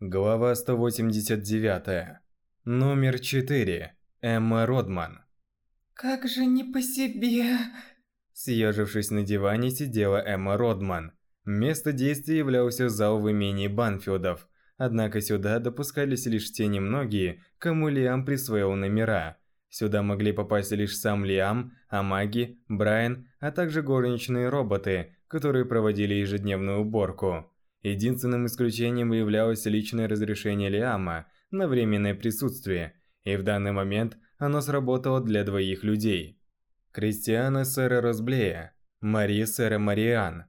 Глава 189. Номер 4. Эмма Родман. Как же не по себе. Съежившись на диване, сидела Эмма Родман. Место действия являлся зал в имении Банфилдов. Однако сюда допускались лишь те немногие, кому Лиам присвоил номера. Сюда могли попасть лишь сам Лиам, Амаги, Брайан, а также горничные роботы, которые проводили ежедневную уборку. Единственным исключением являлось личное разрешение Лиама на временное присутствие, и в данный момент оно сработало для двоих людей. Кристиана сэра Розблея, Мари сэра Мариан.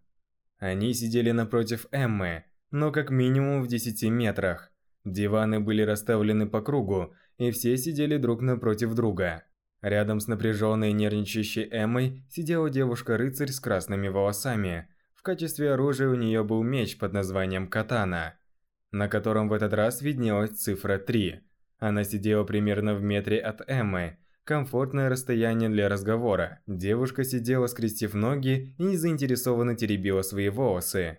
Они сидели напротив Эммы, но как минимум в 10 метрах. Диваны были расставлены по кругу, и все сидели друг напротив друга. Рядом с напряженной нервничающей Эммой сидела девушка-рыцарь с красными волосами – качестве оружия у нее был меч под названием катана, на котором в этот раз виднелась цифра 3. Она сидела примерно в метре от Эммы, комфортное расстояние для разговора. Девушка сидела, скрестив ноги и незаинтересованно теребила свои волосы.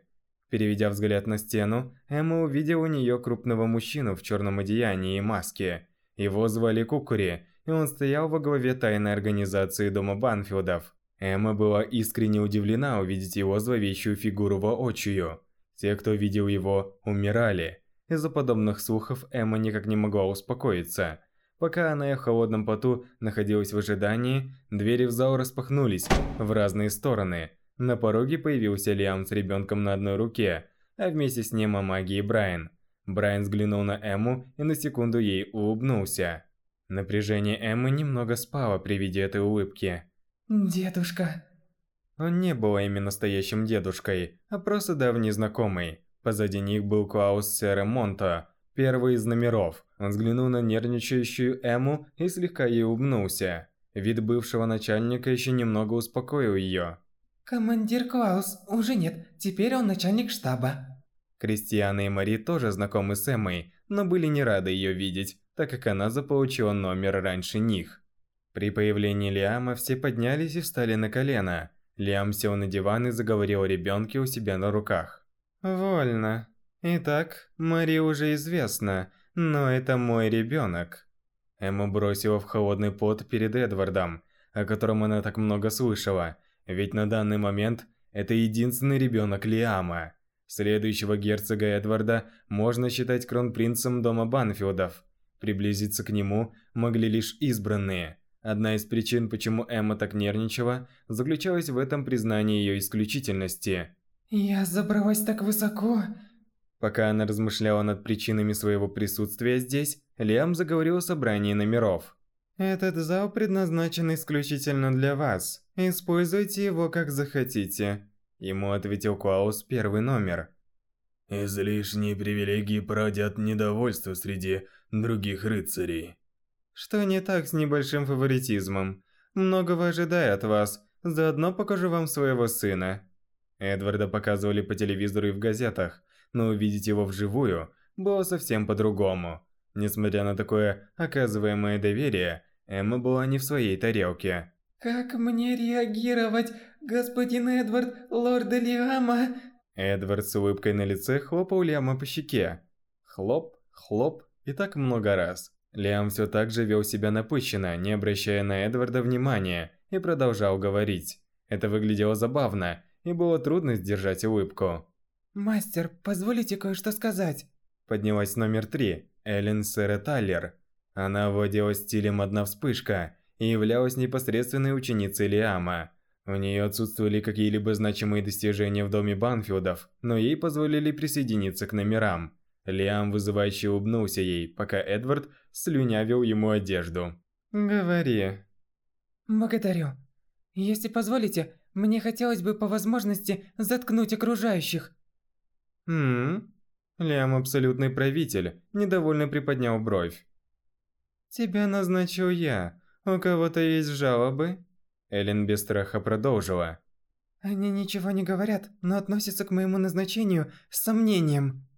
Переведя взгляд на стену, Эмма увидела у нее крупного мужчину в черном одеянии и маске. Его звали Кукури, и он стоял во главе тайной организации Дома Банфилдов. Эмма была искренне удивлена увидеть его зловещую фигуру воочию. Те, кто видел его, умирали. Из-за подобных слухов Эмма никак не могла успокоиться. Пока она в холодном поту находилась в ожидании, двери в зал распахнулись в разные стороны. На пороге появился Лиам с ребенком на одной руке, а вместе с ним Амаги и Брайан. Брайан взглянул на Эмму и на секунду ей улыбнулся. Напряжение Эммы немного спало при виде этой улыбки. Дедушка. Он не был именно настоящим дедушкой, а просто давний знакомый. Позади них был Клаус Сере Монто, первый из номеров. Он взглянул на нервничающую Эму и слегка ей улыбнулся. Вид бывшего начальника еще немного успокоил ее. «Командир Клаус, уже нет, теперь он начальник штаба». Кристиана и Мари тоже знакомы с Эммой, но были не рады ее видеть, так как она заполучила номер раньше них. При появлении Лиама все поднялись и встали на колено. Лиам сел на диван и заговорил о ребенке у себя на руках. «Вольно. Итак, Мари уже известна, но это мой ребенок». Эмма бросила в холодный пот перед Эдвардом, о котором она так много слышала, ведь на данный момент это единственный ребенок Лиама. Следующего герцога Эдварда можно считать кронпринцем дома Банфилдов. Приблизиться к нему могли лишь избранные – Одна из причин, почему Эмма так нервничала, заключалась в этом признании ее исключительности. «Я забралась так высоко...» Пока она размышляла над причинами своего присутствия здесь, Лиам заговорил о собрании номеров. «Этот зал предназначен исключительно для вас. Используйте его как захотите», – ему ответил Клаус первый номер. «Излишние привилегии породят недовольство среди других рыцарей», что не так с небольшим фаворитизмом? Многого ожидаю от вас. Заодно покажу вам своего сына. Эдварда показывали по телевизору и в газетах, но увидеть его вживую было совсем по-другому. Несмотря на такое оказываемое доверие, Эмма была не в своей тарелке. «Как мне реагировать, господин Эдвард, лорд Лиама?» Эдвард с улыбкой на лице хлопал Лиама по щеке. Хлоп, хлоп и так много раз. Лиам все так же вел себя напыщенно, не обращая на Эдварда внимания, и продолжал говорить. Это выглядело забавно, и было трудно сдержать улыбку. «Мастер, позволите кое-что сказать?» Поднялась номер три, Эллен Сэра Тайлер. Она владела стилем «одна вспышка» и являлась непосредственной ученицей Лиама. У нее отсутствовали какие-либо значимые достижения в доме Банфилдов, но ей позволили присоединиться к номерам. Лиам вызывающе улыбнулся ей, пока Эдвард слюнявил ему одежду. «Говори». «Благодарю. Если позволите, мне хотелось бы по возможности заткнуть окружающих». «Хм?» Лиам абсолютный правитель, недовольно приподнял бровь. «Тебя назначил я. У кого-то есть жалобы?» Эллен без страха продолжила. «Они ничего не говорят, но относятся к моему назначению с сомнением».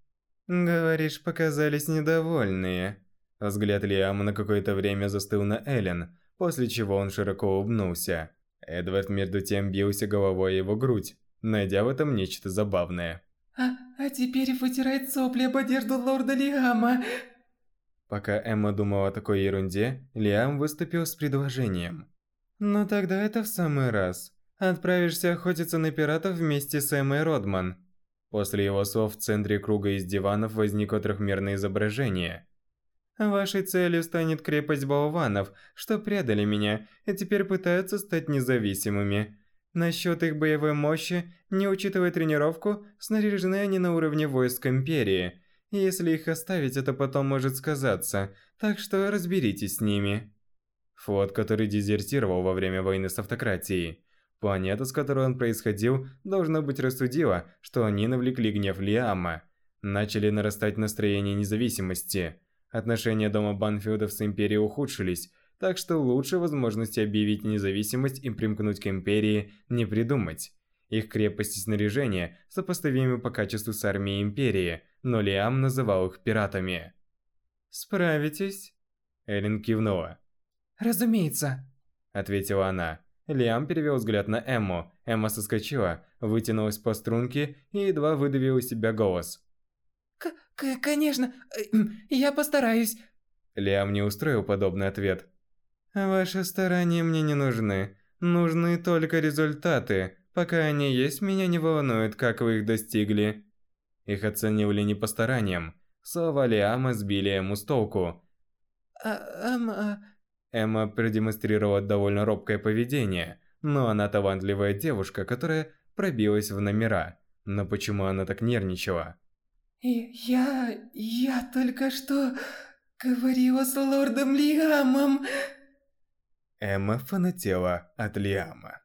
«Говоришь, показались недовольные». Взгляд Лиама на какое-то время застыл на Эллен, после чего он широко улыбнулся. Эдвард между тем бился головой его грудь, найдя в этом нечто забавное. А, а теперь вытирает сопли об одежду лорда Лиама. Пока Эмма думала о такой ерунде, Лиам выступил с предложением. «Ну тогда это в самый раз. Отправишься охотиться на пиратов вместе с Эммой Родман». После его слов в центре круга из диванов возникло трехмерное изображение. Вашей целью станет крепость болванов, что предали меня и теперь пытаются стать независимыми. Насчет их боевой мощи, не учитывая тренировку, снаряжены они на уровне войск Империи. Если их оставить, это потом может сказаться, так что разберитесь с ними. Флот, который дезертировал во время войны с автократией. Планета, с которой он происходил, должно быть рассудила, что они навлекли гнев Лиама. Начали нарастать настроение независимости. Отношения дома Банфилдов с Империей ухудшились, так что лучше возможности объявить независимость и примкнуть к Империи не придумать. Их крепость и снаряжение сопоставимы по качеству с армией Империи, но Лиам называл их пиратами. «Справитесь?» Эллен кивнула. «Разумеется», – ответила она. Лиам перевел взгляд на Эмму. Эмма соскочила, вытянулась по струнке и едва выдавила из себя голос. К -к «Конечно, э, я постараюсь». Лиам не устроил подобный ответ. «Ваши старания мне не нужны. Нужны только результаты. Пока они есть, меня не волнует, как вы их достигли». Их оценивали не по стараниям. Слова Лиама сбили ему с толку. А, эм, а... Эмма продемонстрировала довольно робкое поведение, но она талантливая девушка, которая пробилась в номера. Но почему она так нервничала? И я... я только что говорила с лордом Лиамом. Эмма фанатела от Лиама.